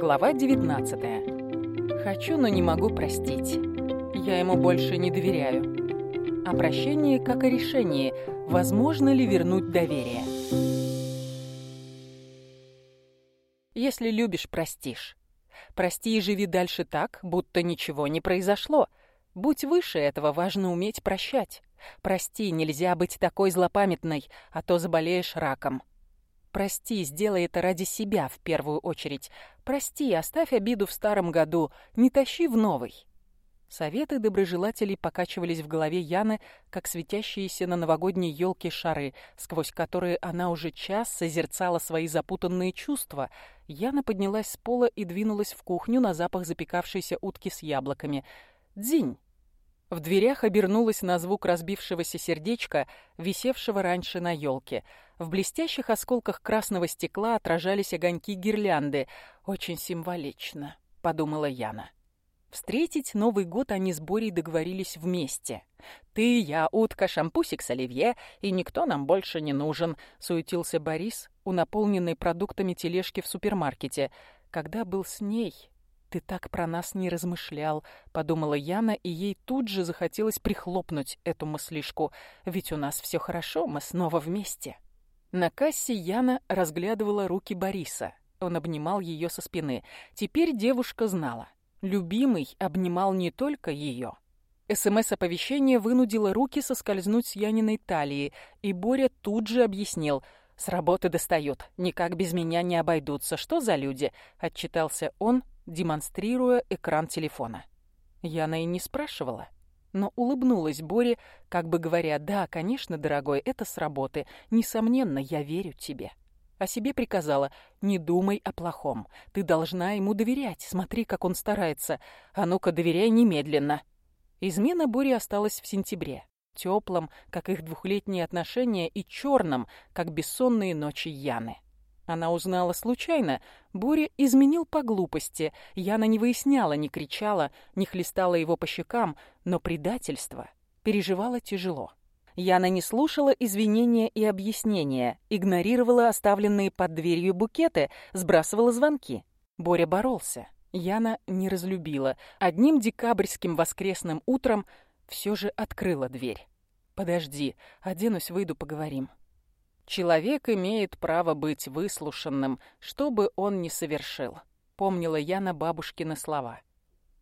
Глава 19. Хочу, но не могу простить. Я ему больше не доверяю. О прощении как о решении. Возможно ли вернуть доверие? Если любишь, простишь. Прости и живи дальше так, будто ничего не произошло. Будь выше этого, важно уметь прощать. Прости, нельзя быть такой злопамятной, а то заболеешь раком. Прости, сделай это ради себя в первую очередь. Прости, оставь обиду в старом году, не тащи в новый. Советы доброжелателей покачивались в голове Яны, как светящиеся на новогодней елке шары, сквозь которые она уже час созерцала свои запутанные чувства. Яна поднялась с пола и двинулась в кухню на запах запекавшейся утки с яблоками. «Дзинь!» В дверях обернулась на звук разбившегося сердечка, висевшего раньше на елке. В блестящих осколках красного стекла отражались огоньки гирлянды. «Очень символично», — подумала Яна. Встретить Новый год они с Борей договорились вместе. «Ты, я, утка, шампусик с оливье, и никто нам больше не нужен», — суетился Борис у наполненной продуктами тележки в супермаркете. Когда был с ней, «Ты так про нас не размышлял», — подумала Яна, и ей тут же захотелось прихлопнуть эту мыслишку. «Ведь у нас все хорошо, мы снова вместе». На кассе Яна разглядывала руки Бориса. Он обнимал ее со спины. Теперь девушка знала. Любимый обнимал не только ее. СМС-оповещение вынудило руки соскользнуть с Яниной талии, и Боря тут же объяснил — «С работы достают. Никак без меня не обойдутся. Что за люди?» — отчитался он, демонстрируя экран телефона. Яна и не спрашивала, но улыбнулась Боре, как бы говоря, «Да, конечно, дорогой, это с работы. Несомненно, я верю тебе». А себе приказала, «Не думай о плохом. Ты должна ему доверять. Смотри, как он старается. А ну-ка, доверяй немедленно». Измена Бори осталась в сентябре. Теплом, как их двухлетние отношения, и черном, как бессонные ночи Яны. Она узнала случайно. Боря изменил по глупости. Яна не выясняла, не кричала, не хлестала его по щекам, но предательство переживала тяжело. Яна не слушала извинения и объяснения, игнорировала оставленные под дверью букеты, сбрасывала звонки. Боря боролся. Яна не разлюбила. Одним декабрьским воскресным утром все же открыла дверь. «Подожди, оденусь, выйду, поговорим». Человек имеет право быть выслушанным, что бы он ни совершил, помнила я на бабушкины слова.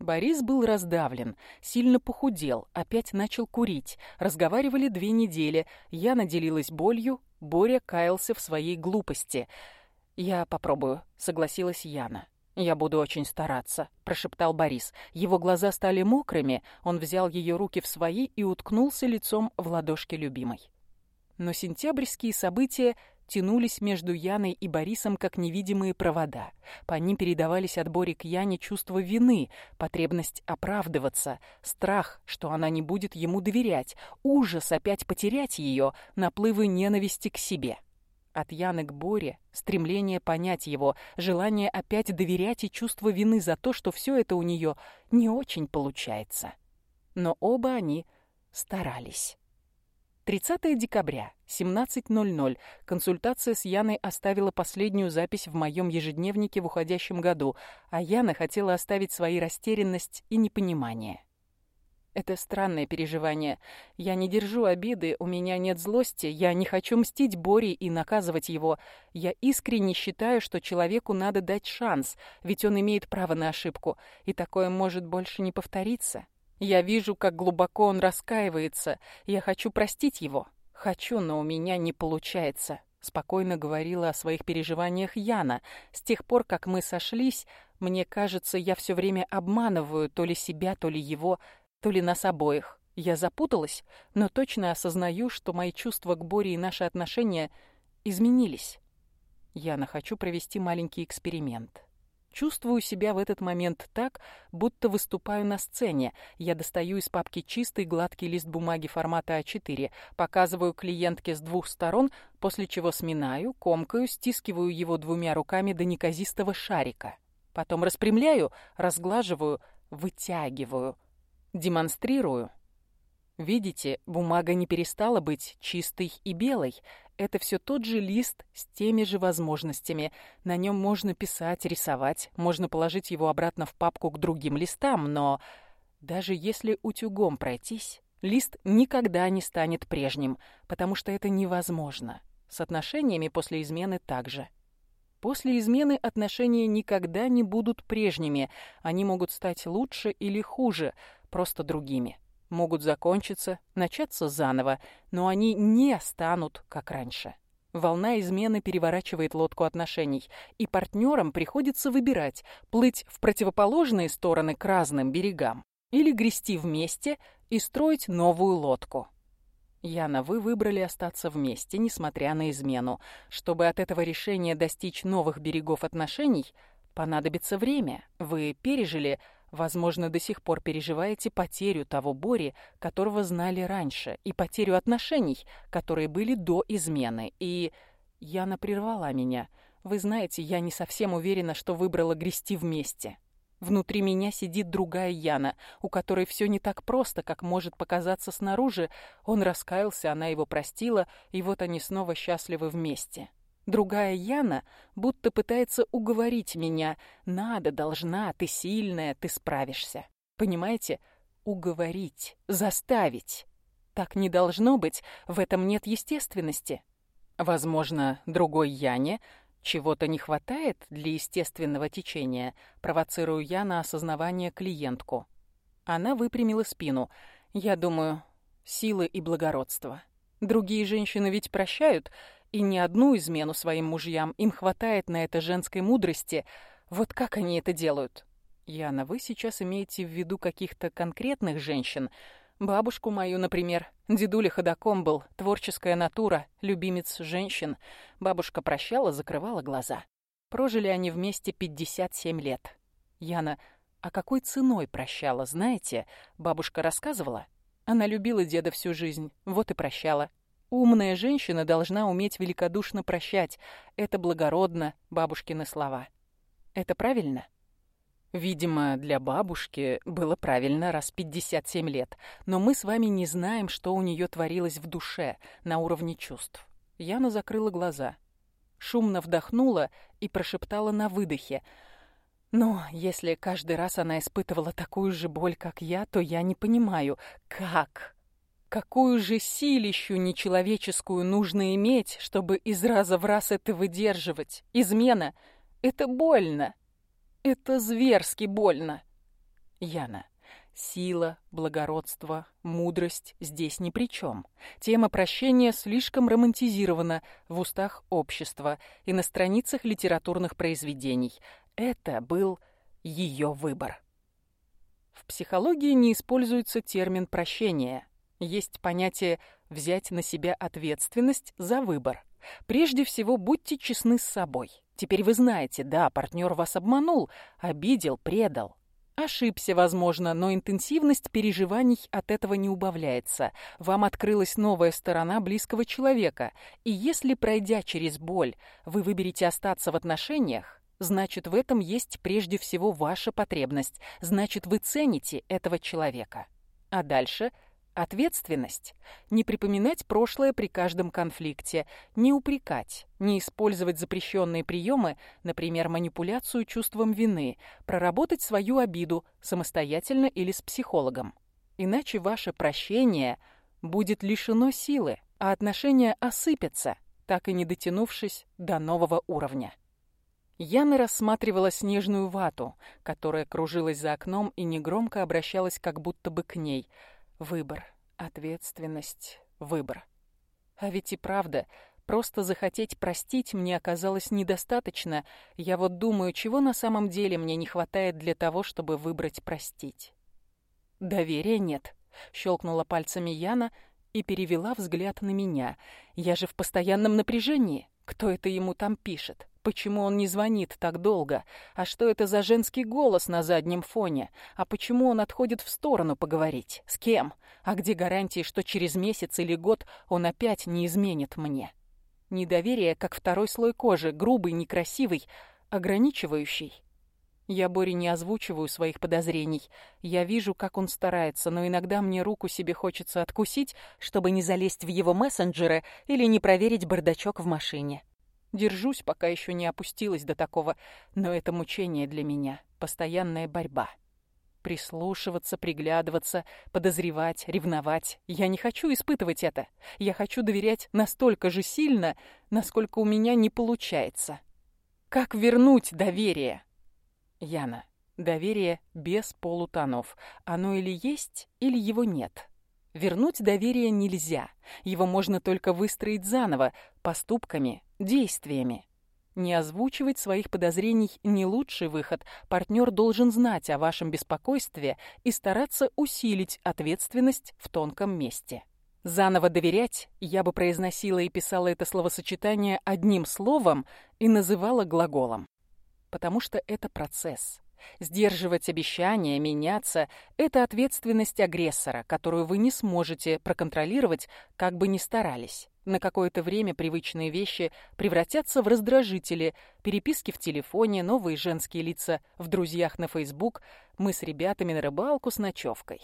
Борис был раздавлен, сильно похудел, опять начал курить. Разговаривали две недели. Я наделилась болью, Боря каялся в своей глупости. «Я попробую», — согласилась Яна. «Я буду очень стараться», — прошептал Борис. Его глаза стали мокрыми, он взял ее руки в свои и уткнулся лицом в ладошки любимой. Но сентябрьские события тянулись между Яной и Борисом как невидимые провода. По ним передавались от Бори к Яне чувство вины, потребность оправдываться, страх, что она не будет ему доверять, ужас опять потерять ее, наплывы ненависти к себе. От Яны к Боре стремление понять его, желание опять доверять и чувство вины за то, что все это у нее не очень получается. Но оба они старались. 30 декабря, 17.00. Консультация с Яной оставила последнюю запись в моем ежедневнике в уходящем году, а Яна хотела оставить свои растерянность и непонимание. Это странное переживание. Я не держу обиды, у меня нет злости, я не хочу мстить Боре и наказывать его. Я искренне считаю, что человеку надо дать шанс, ведь он имеет право на ошибку, и такое может больше не повториться. Я вижу, как глубоко он раскаивается. Я хочу простить его. Хочу, но у меня не получается. Спокойно говорила о своих переживаниях Яна. С тех пор, как мы сошлись, мне кажется, я все время обманываю то ли себя, то ли его, то ли нас обоих. Я запуталась, но точно осознаю, что мои чувства к Боре и наши отношения изменились. Яна, хочу провести маленький эксперимент. Чувствую себя в этот момент так, будто выступаю на сцене. Я достаю из папки чистый гладкий лист бумаги формата А4, показываю клиентке с двух сторон, после чего сминаю, комкаю, стискиваю его двумя руками до неказистого шарика. Потом распрямляю, разглаживаю, вытягиваю, демонстрирую. Видите, бумага не перестала быть чистой и белой. Это все тот же лист с теми же возможностями. На нем можно писать, рисовать, можно положить его обратно в папку к другим листам, но даже если утюгом пройтись, лист никогда не станет прежним, потому что это невозможно. С отношениями после измены также. После измены отношения никогда не будут прежними, они могут стать лучше или хуже, просто другими. Могут закончиться, начаться заново, но они не станут, как раньше. Волна измены переворачивает лодку отношений, и партнерам приходится выбирать, плыть в противоположные стороны к разным берегам или грести вместе и строить новую лодку. Яна, вы выбрали остаться вместе, несмотря на измену. Чтобы от этого решения достичь новых берегов отношений, понадобится время. Вы пережили, возможно, до сих пор переживаете потерю того Бори, которого знали раньше, и потерю отношений, которые были до измены. И Яна прервала меня. Вы знаете, я не совсем уверена, что выбрала грести вместе. Внутри меня сидит другая Яна, у которой все не так просто, как может показаться снаружи. Он раскаялся, она его простила, и вот они снова счастливы вместе. Другая Яна будто пытается уговорить меня. «Надо, должна, ты сильная, ты справишься». Понимаете? Уговорить, заставить. Так не должно быть, в этом нет естественности. Возможно, другой Яне чего-то не хватает для естественного течения, провоцирую я на осознавание клиентку. Она выпрямила спину. Я думаю, силы и благородство. Другие женщины ведь прощают, и ни одну измену своим мужьям им хватает на это женской мудрости. Вот как они это делают? Яна, вы сейчас имеете в виду каких-то конкретных женщин? Бабушку мою, например. Дедуля ходаком был, творческая натура, любимец женщин. Бабушка прощала, закрывала глаза. Прожили они вместе 57 лет. Яна, а какой ценой прощала, знаете? Бабушка рассказывала. Она любила деда всю жизнь, вот и прощала. Умная женщина должна уметь великодушно прощать. Это благородно, бабушкины слова. Это правильно? Видимо, для бабушки было правильно раз 57 лет, но мы с вами не знаем, что у нее творилось в душе, на уровне чувств. Яна закрыла глаза, шумно вдохнула и прошептала на выдохе. «Но если каждый раз она испытывала такую же боль, как я, то я не понимаю, как...» Какую же силищу нечеловеческую нужно иметь, чтобы из раза в раз это выдерживать? Измена — это больно. Это зверски больно. Яна. Сила, благородство, мудрость здесь ни при чем. Тема прощения слишком романтизирована в устах общества и на страницах литературных произведений. Это был ее выбор. В психологии не используется термин «прощение». Есть понятие «взять на себя ответственность за выбор». Прежде всего, будьте честны с собой. Теперь вы знаете, да, партнер вас обманул, обидел, предал. Ошибся, возможно, но интенсивность переживаний от этого не убавляется. Вам открылась новая сторона близкого человека. И если, пройдя через боль, вы выберете остаться в отношениях, значит, в этом есть прежде всего ваша потребность. Значит, вы цените этого человека. А дальше – Ответственность. Не припоминать прошлое при каждом конфликте, не упрекать, не использовать запрещенные приемы, например, манипуляцию чувством вины, проработать свою обиду самостоятельно или с психологом. Иначе ваше прощение будет лишено силы, а отношения осыпятся, так и не дотянувшись до нового уровня. Яна рассматривала снежную вату, которая кружилась за окном и негромко обращалась как будто бы к ней – Выбор, ответственность, выбор. А ведь и правда, просто захотеть простить мне оказалось недостаточно. Я вот думаю, чего на самом деле мне не хватает для того, чтобы выбрать простить. Доверия нет, щелкнула пальцами Яна и перевела взгляд на меня. Я же в постоянном напряжении. Кто это ему там пишет? Почему он не звонит так долго? А что это за женский голос на заднем фоне? А почему он отходит в сторону поговорить? С кем? А где гарантии, что через месяц или год он опять не изменит мне? Недоверие, как второй слой кожи, грубый, некрасивый, ограничивающий. Я Боре не озвучиваю своих подозрений. Я вижу, как он старается, но иногда мне руку себе хочется откусить, чтобы не залезть в его мессенджеры или не проверить бардачок в машине. Держусь, пока еще не опустилась до такого, но это мучение для меня, постоянная борьба. Прислушиваться, приглядываться, подозревать, ревновать. Я не хочу испытывать это. Я хочу доверять настолько же сильно, насколько у меня не получается. Как вернуть доверие? Яна, доверие без полутонов. Оно или есть, или его нет. Вернуть доверие нельзя. Его можно только выстроить заново, поступками, действиями. Не озвучивать своих подозрений – не лучший выход. Партнер должен знать о вашем беспокойстве и стараться усилить ответственность в тонком месте. Заново доверять я бы произносила и писала это словосочетание одним словом и называла глаголом потому что это процесс. Сдерживать обещания, меняться – это ответственность агрессора, которую вы не сможете проконтролировать, как бы ни старались. На какое-то время привычные вещи превратятся в раздражители, переписки в телефоне, новые женские лица в друзьях на Facebook, мы с ребятами на рыбалку с ночевкой.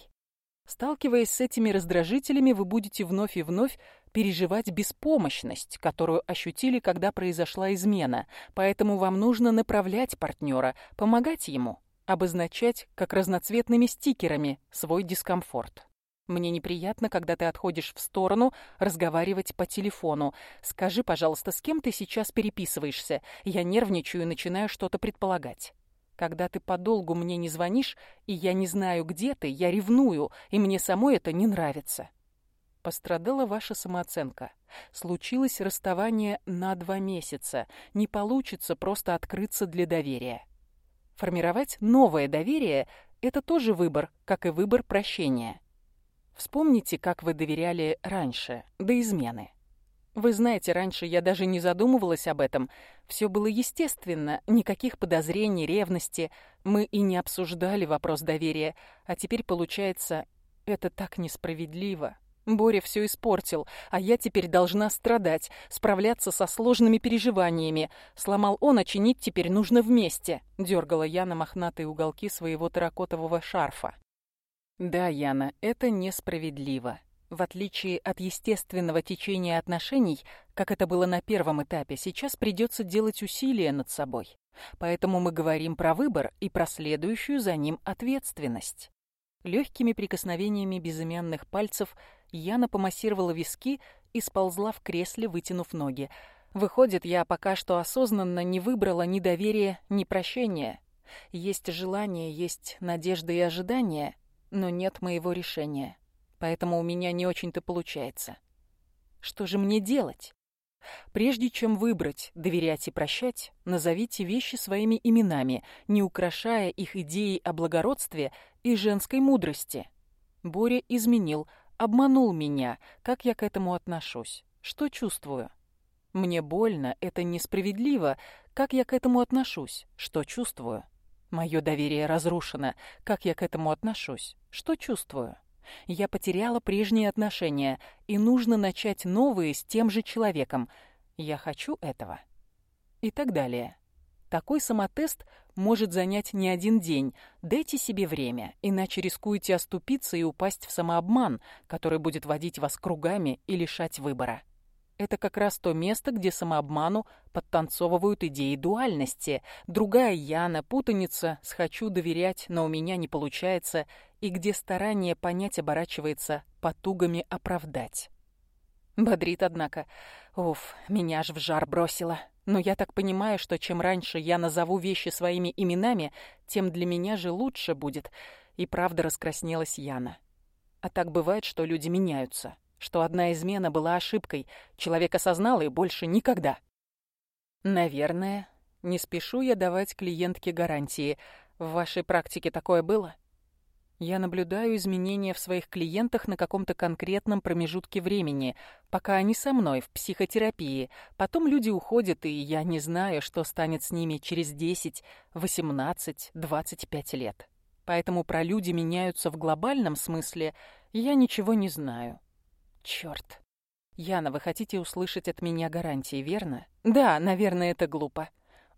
Сталкиваясь с этими раздражителями, вы будете вновь и вновь переживать беспомощность, которую ощутили, когда произошла измена, поэтому вам нужно направлять партнера, помогать ему, обозначать, как разноцветными стикерами, свой дискомфорт. Мне неприятно, когда ты отходишь в сторону, разговаривать по телефону. Скажи, пожалуйста, с кем ты сейчас переписываешься? Я нервничаю и начинаю что-то предполагать. Когда ты подолгу мне не звонишь, и я не знаю, где ты, я ревную, и мне самой это не нравится. Пострадала ваша самооценка. Случилось расставание на два месяца. Не получится просто открыться для доверия. Формировать новое доверие – это тоже выбор, как и выбор прощения. Вспомните, как вы доверяли раньше, до измены. Вы знаете, раньше я даже не задумывалась об этом. Все было естественно, никаких подозрений, ревности. Мы и не обсуждали вопрос доверия. А теперь, получается, это так несправедливо. Боря все испортил, а я теперь должна страдать, справляться со сложными переживаниями. Сломал он, а чинить теперь нужно вместе. Дергала я на мохнатые уголки своего терракотового шарфа. Да, Яна, это несправедливо. В отличие от естественного течения отношений, как это было на первом этапе, сейчас придется делать усилия над собой. Поэтому мы говорим про выбор и про следующую за ним ответственность. Легкими прикосновениями безымянных пальцев Яна помассировала виски и сползла в кресле, вытянув ноги. Выходит, я пока что осознанно не выбрала ни доверия, ни прощения. Есть желание, есть надежда и ожидания, но нет моего решения. Поэтому у меня не очень-то получается. Что же мне делать? Прежде чем выбрать, доверять и прощать, назовите вещи своими именами, не украшая их идеей о благородстве и женской мудрости. Боря изменил, обманул меня. Как я к этому отношусь? Что чувствую? Мне больно, это несправедливо. Как я к этому отношусь? Что чувствую? Мое доверие разрушено. Как я к этому отношусь? Что чувствую? Я потеряла прежние отношения, и нужно начать новые с тем же человеком. Я хочу этого. И так далее. Такой самотест может занять не один день. Дайте себе время, иначе рискуете оступиться и упасть в самообман, который будет водить вас кругами и лишать выбора. Это как раз то место, где самообману подтанцовывают идеи дуальности. Другая Яна, путаница с «хочу доверять, но у меня не получается», и где старание понять оборачивается потугами оправдать. Бодрит, однако. Уф, меня аж в жар бросило. Но я так понимаю, что чем раньше я назову вещи своими именами, тем для меня же лучше будет. И правда раскраснелась Яна. А так бывает, что люди меняются что одна измена была ошибкой. Человек осознал и больше никогда. Наверное, не спешу я давать клиентке гарантии. В вашей практике такое было? Я наблюдаю изменения в своих клиентах на каком-то конкретном промежутке времени, пока они со мной в психотерапии. Потом люди уходят, и я не знаю, что станет с ними через 10, 18, 25 лет. Поэтому про люди меняются в глобальном смысле я ничего не знаю. Черт. Яна, вы хотите услышать от меня гарантии, верно? Да, наверное, это глупо.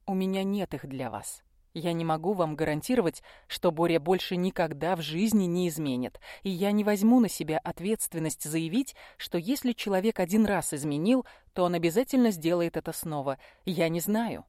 У меня нет их для вас. Я не могу вам гарантировать, что Боря больше никогда в жизни не изменит, и я не возьму на себя ответственность заявить, что если человек один раз изменил, то он обязательно сделает это снова. Я не знаю.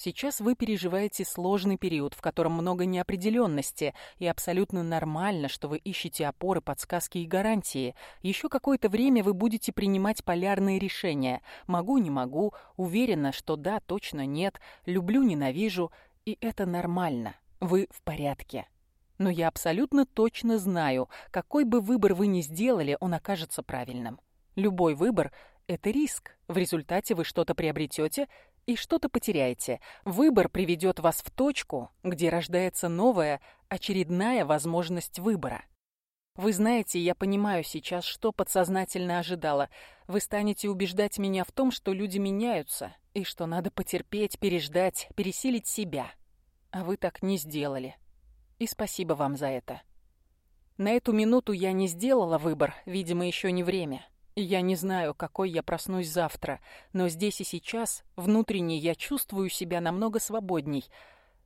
Сейчас вы переживаете сложный период, в котором много неопределенности, и абсолютно нормально, что вы ищете опоры, подсказки и гарантии. Еще какое-то время вы будете принимать полярные решения. Могу, не могу, уверена, что да, точно нет, люблю, ненавижу – и это нормально. Вы в порядке. Но я абсолютно точно знаю, какой бы выбор вы ни сделали, он окажется правильным. Любой выбор – это риск. В результате вы что-то приобретете и что-то потеряете. Выбор приведет вас в точку, где рождается новая, очередная возможность выбора. Вы знаете, я понимаю сейчас, что подсознательно ожидала. Вы станете убеждать меня в том, что люди меняются, и что надо потерпеть, переждать, пересилить себя. А вы так не сделали. И спасибо вам за это. На эту минуту я не сделала выбор, видимо, еще не время. И я не знаю, какой я проснусь завтра, но здесь и сейчас, внутренне, я чувствую себя намного свободней.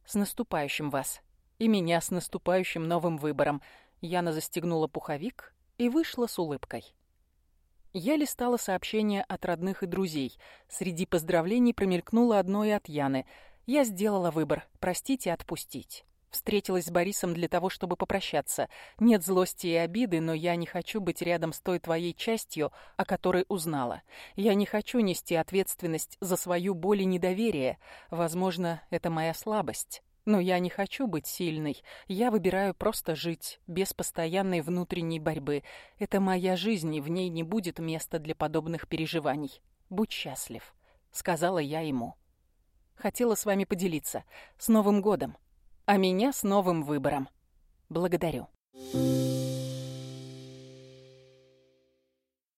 С наступающим вас. И меня с наступающим новым выбором. Яна застегнула пуховик и вышла с улыбкой. Я листала сообщения от родных и друзей. Среди поздравлений промелькнуло одно и от Яны — я сделала выбор – простить и отпустить. Встретилась с Борисом для того, чтобы попрощаться. Нет злости и обиды, но я не хочу быть рядом с той твоей частью, о которой узнала. Я не хочу нести ответственность за свою боль и недоверие. Возможно, это моя слабость. Но я не хочу быть сильной. Я выбираю просто жить, без постоянной внутренней борьбы. Это моя жизнь, и в ней не будет места для подобных переживаний. Будь счастлив, сказала я ему. Хотела с вами поделиться. С Новым годом. А меня с новым выбором. Благодарю. Thank you.